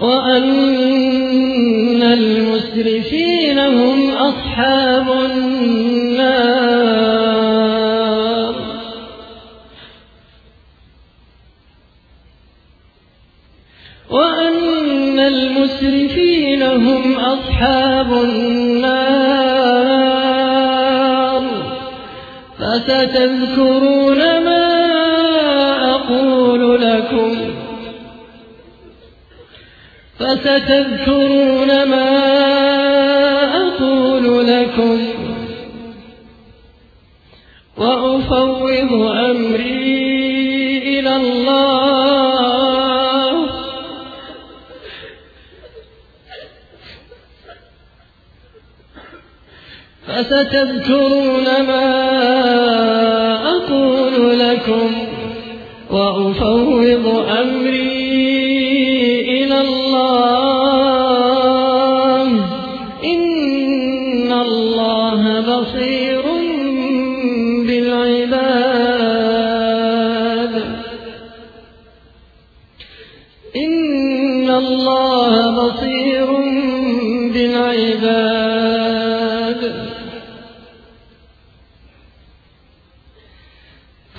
وأن المسرفين هم أصحاب النار. وأن المسرفين هم أصحاب النار. فستذكرون ما أقول لكم؟ فستذكرون ما أقول لكم؟ وأفوض أمري إلى الله. فستذكرون ما أقول لكم وأفوض أمري إلى الله. إن الله بصير بالعباد. إن الله بصير بالعباد.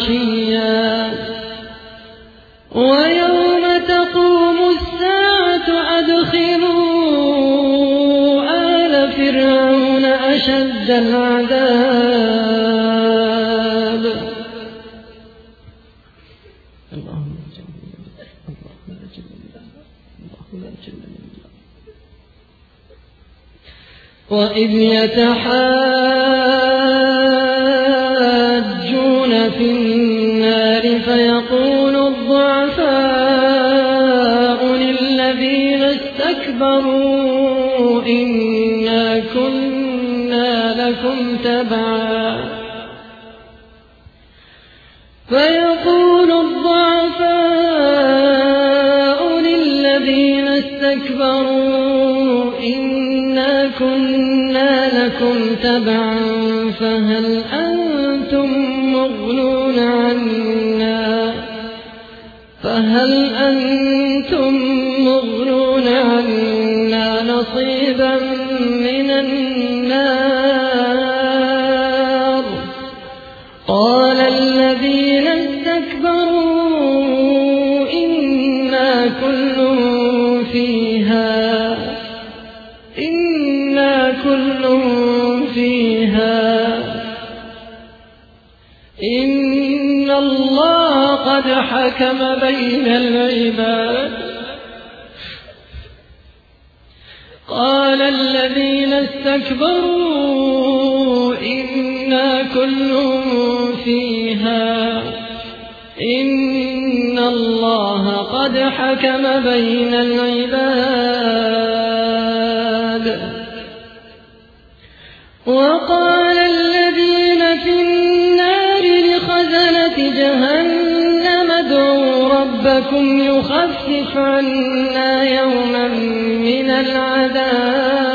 وعشيا ويوم تقوم الساعة أدخلوا آل فرعون أشد العذاب اللهم جل اللهم جل اللهم جل وإذ يتحاجون في النار فيقول الضعفاء للذين استكبروا إنا كنا لكم تبعا. فيقول الضعفاء للذين استكبروا إنا كنا لكم تبعا. فهل أنتم مغنون عنا فهل أنتم مغنون عنا نصيبا من النار؟ قال الذين استكبروا إنا كل فيها إن الله قد حكم بين العباد قال الذين استكبروا إنا كل فيها إن الله قد حكم بين العباد وقال جهنم ادعوا ربكم يخفف عنا يوما من العذاب.